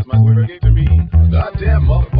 That's my square gave to me. Goddamn motherfucker.